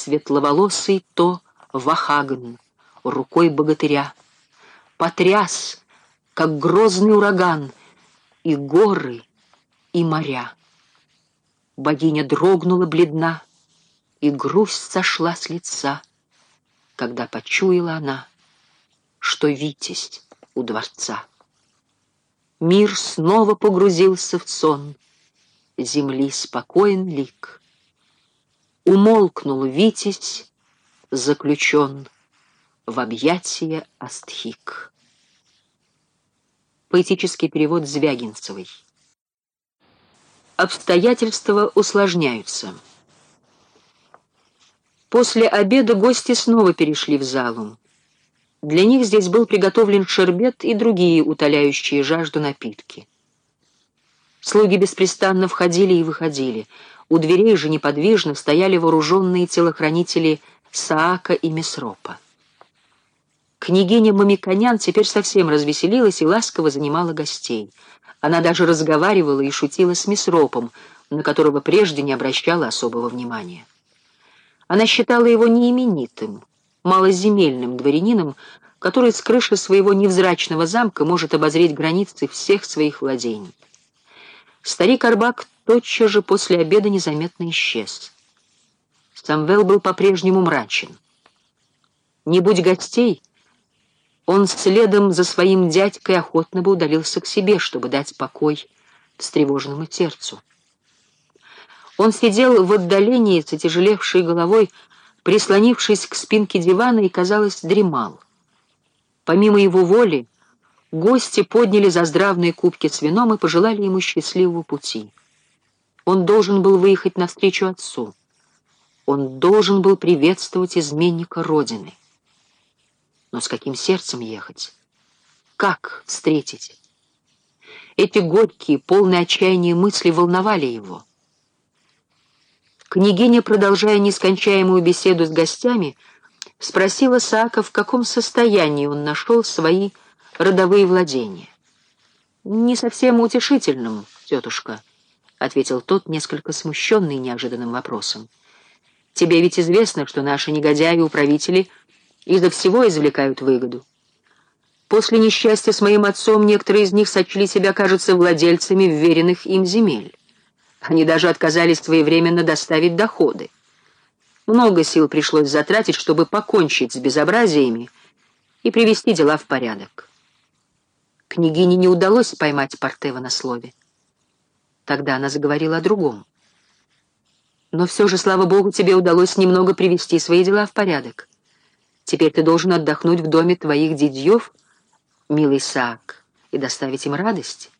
светловолосый то Вахагн, рукой богатыря. Потряс, как грозный ураган, и горы, и моря. Богиня дрогнула бледна, и грусть сошла с лица, когда почуяла она, что Витязь у дворца. Мир снова погрузился в сон, земли спокоен лик. Умолкнул Витязь, заключен в объятия Астхик. Поэтический перевод Звягинцевой. Обстоятельства усложняются. После обеда гости снова перешли в залу. Для них здесь был приготовлен шербет и другие утоляющие жажду напитки. Слуги беспрестанно входили и выходили. У дверей же неподвижно стояли вооруженные телохранители Саака и Месропа. Княгиня Мамиконян теперь совсем развеселилась и ласково занимала гостей. Она даже разговаривала и шутила с Месропом, на которого прежде не обращала особого внимания. Она считала его неименитым, малоземельным дворянином, который с крыши своего невзрачного замка может обозреть границы всех своих владений. Старик Арбак тотчас же после обеда незаметно исчез. Самвел был по-прежнему мрачен. Не будь гостей, он следом за своим дядькой охотно бы удалился к себе, чтобы дать покой встревоженному сердцу. Он сидел в отдалении с отяжелевшей головой, прислонившись к спинке дивана и, казалось, дремал. Помимо его воли, гости подняли заздравные кубки с вином и пожелали ему счастливого пути. Он должен был выехать навстречу отцу. Он должен был приветствовать изменника Родины. Но с каким сердцем ехать? Как встретить? Эти горькие, полные отчаяния мысли волновали его. Княгиня, продолжая нескончаемую беседу с гостями, спросила Саака, в каком состоянии он нашел свои родовые владения. «Не совсем утешительным, тетушка», — ответил тот, несколько смущенный неожиданным вопросом. «Тебе ведь известно, что наши негодяи-управители изо всего извлекают выгоду. После несчастья с моим отцом некоторые из них сочли себя, кажется, владельцами вверенных им земель. Они даже отказались своевременно доставить доходы. Много сил пришлось затратить, чтобы покончить с безобразиями и привести дела в порядок. Княгине не удалось поймать Портева на слове. Тогда она заговорила о другом. Но все же, слава богу, тебе удалось немного привести свои дела в порядок. Теперь ты должен отдохнуть в доме твоих дядьев, милый Саак, и доставить им радость.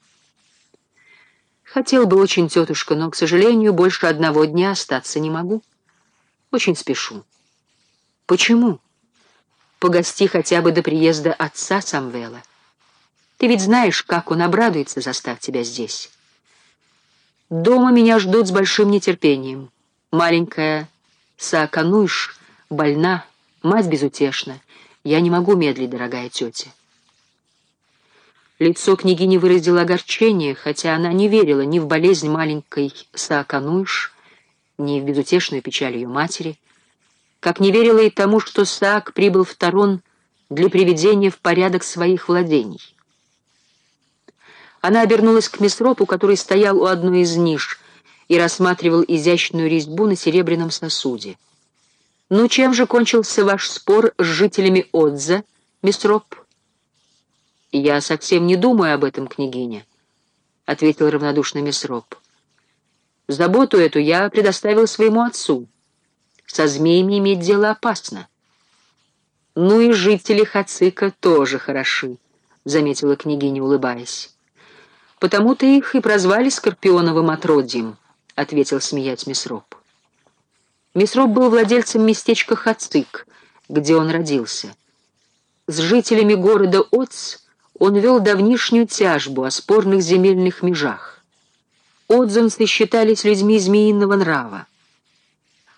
Хотел бы очень, тетушка, но, к сожалению, больше одного дня остаться не могу. Очень спешу. Почему? Погости хотя бы до приезда отца Самвела. Ты ведь знаешь, как он обрадуется, застав тебя здесь. Дома меня ждут с большим нетерпением. Маленькая Саакануиш больна, мать безутешна. Я не могу медлить, дорогая тетя. Лицо княгини выразило огорчение, хотя она не верила ни в болезнь маленькой Саакануиш, ни в безутешную печаль ее матери, как не верила и тому, что Саак прибыл в Тарон для приведения в порядок своих владений. Она обернулась к Месропу, который стоял у одной из ниш и рассматривал изящную резьбу на серебряном сосуде. «Ну, чем же кончился ваш спор с жителями Отза, Месроп?» «Я совсем не думаю об этом, княгиня», — ответил равнодушно Месроп. «Заботу эту я предоставил своему отцу. Со змеями иметь дело опасно». «Ну и жители Хацика тоже хороши», — заметила княгиня, улыбаясь. «Потому-то их и прозвали Скорпионовым отродьем», — ответил смеясь Месроп. Месроп был владельцем местечка Хацик, где он родился. С жителями города Оц он вел давнишнюю тяжбу о спорных земельных межах. Отзанцы считались людьми змеиного нрава.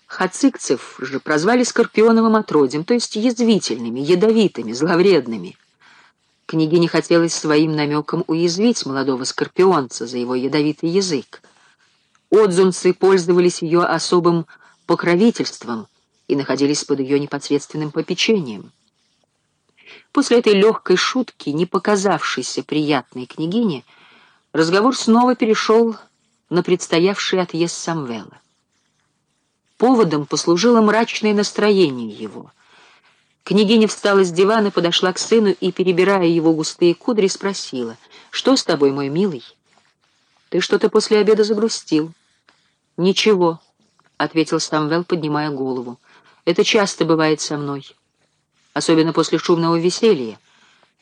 Хацикцев же прозвали скорпионовым отродьем, то есть язвительными, ядовитыми, зловредными. Княгине хотелось своим намеком уязвить молодого скорпионца за его ядовитый язык. Отзунцы пользовались ее особым покровительством и находились под ее непосредственным попечением. После этой легкой шутки, не показавшейся приятной княгине, разговор снова перешел на предстоявший отъезд Самвела. Поводом послужило мрачное настроение его. Княгиня встала с дивана, подошла к сыну и, перебирая его густые кудри, спросила, «Что с тобой, мой милый? Ты что-то после обеда загрустил». «Ничего», — ответил Самвел, поднимая голову. «Это часто бывает со мной, особенно после шумного веселья.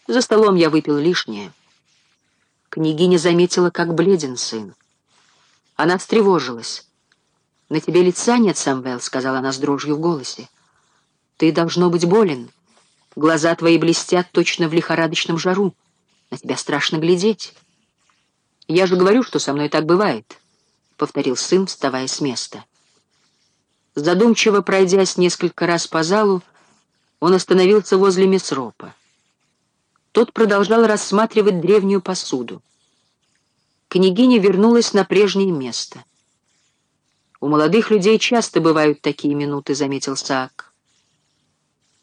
За столом я выпил лишнее». Княгиня заметила, как бледен сын. Она встревожилась. «На тебе лица нет, Самвел», — сказала она с дрожью в голосе. «Ты, должно быть, болен. Глаза твои блестят точно в лихорадочном жару. На тебя страшно глядеть». «Я же говорю, что со мной так бывает», — повторил сын, вставая с места. Задумчиво пройдясь несколько раз по залу, он остановился возле Месропа. Тот продолжал рассматривать древнюю посуду. Княгиня вернулась на прежнее место. «У молодых людей часто бывают такие минуты», — заметил Саак.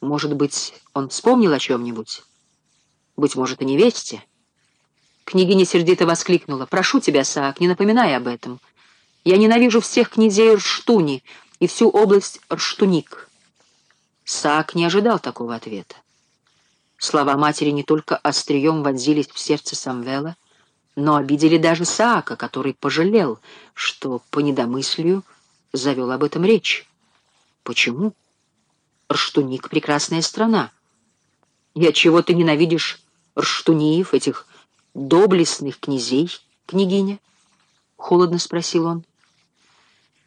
«Может быть, он вспомнил о чем-нибудь? Быть может, о невесте?» Княгиня сердито воскликнула. «Прошу тебя, Саак, не напоминай об этом. Я ненавижу всех князей Рштуни и всю область Рштуник». Саак не ожидал такого ответа. Слова матери не только острием вонзились в сердце Самвела, но обидели даже Саака, который пожалел, что по недомыслию завел об этом речь. Почему? Рштуник — прекрасная страна. И отчего ты ненавидишь Рштуниев, этих доблестных князей, княгиня? Холодно спросил он.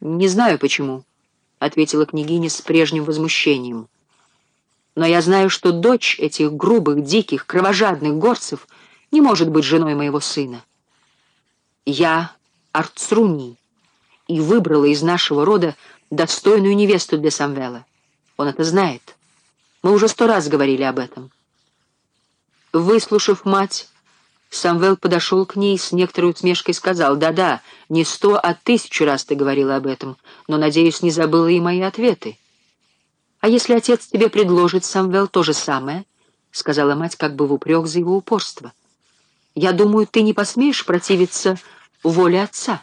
Не знаю почему, — ответила княгиня с прежним возмущением. Но я знаю, что дочь этих грубых, диких, кровожадных горцев — не может быть женой моего сына. Я Арцруни и выбрала из нашего рода достойную невесту для Самвела. Он это знает. Мы уже сто раз говорили об этом. Выслушав мать, Самвел подошел к ней с некоторой усмешкой сказал, «Да-да, не сто, а тысячу раз ты говорила об этом, но, надеюсь, не забыла и мои ответы». «А если отец тебе предложит, Самвел, то же самое?» — сказала мать как бы в упрек за его упорство. Я думаю, ты не посмеешь противиться воле отца.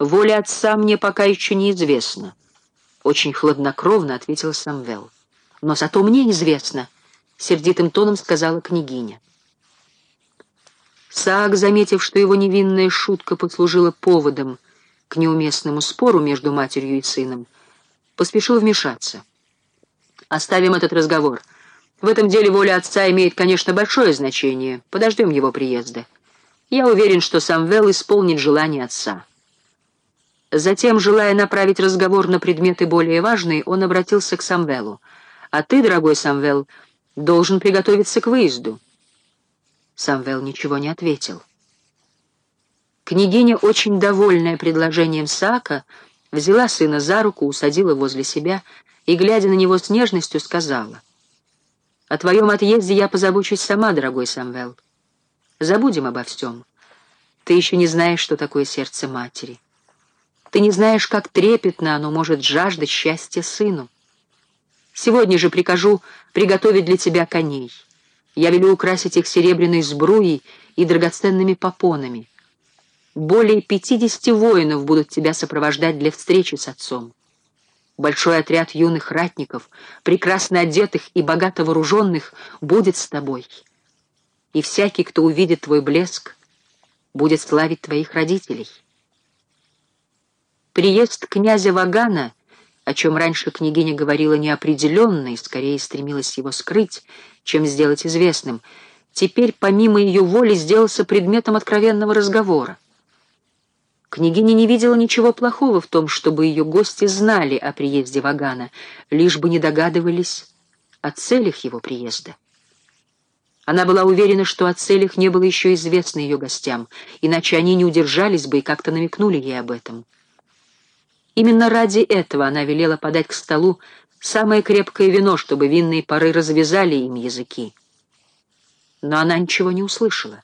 Воля отца мне пока еще неизвестна. Очень хладнокровно ответил Самвел. Но зато мне известно, сердитым тоном сказала княгиня. Саак, заметив, что его невинная шутка послужила поводом к неуместному спору между матерью и сыном, поспешил вмешаться. «Оставим этот разговор», в этом деле воля отца имеет, конечно, большое значение. Подождем его приезда. Я уверен, что Самвел исполнит желание отца. Затем, желая направить разговор на предметы более важные, он обратился к Самвелу. «А ты, дорогой Самвел, должен приготовиться к выезду». Самвел ничего не ответил. Княгиня, очень довольная предложением Сака, взяла сына за руку, усадила возле себя и, глядя на него с нежностью, сказала — о твоем отъезде я позабочусь сама, дорогой Самвел. Забудем обо всем. Ты еще не знаешь, что такое сердце матери. Ты не знаешь, как трепетно оно может жаждать счастья сыну. Сегодня же прикажу приготовить для тебя коней. Я велю украсить их серебряной сбруей и драгоценными попонами. Более пятидесяти воинов будут тебя сопровождать для встречи с отцом. Большой отряд юных ратников, прекрасно одетых и богато вооруженных, будет с тобой. И всякий, кто увидит твой блеск, будет славить твоих родителей. Приезд князя Вагана, о чем раньше княгиня говорила неопределенно и скорее стремилась его скрыть, чем сделать известным, теперь помимо ее воли сделался предметом откровенного разговора. Княгиня не видела ничего плохого в том, чтобы ее гости знали о приезде Вагана, лишь бы не догадывались о целях его приезда. Она была уверена, что о целях не было еще известно ее гостям, иначе они не удержались бы и как-то намекнули ей об этом. Именно ради этого она велела подать к столу самое крепкое вино, чтобы винные пары развязали им языки. Но она ничего не услышала.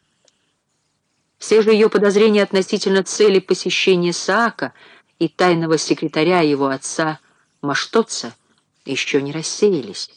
Все же ее подозрения относительно цели посещения Саака и тайного секретаря его отца Маштоца — еще не рассеялись.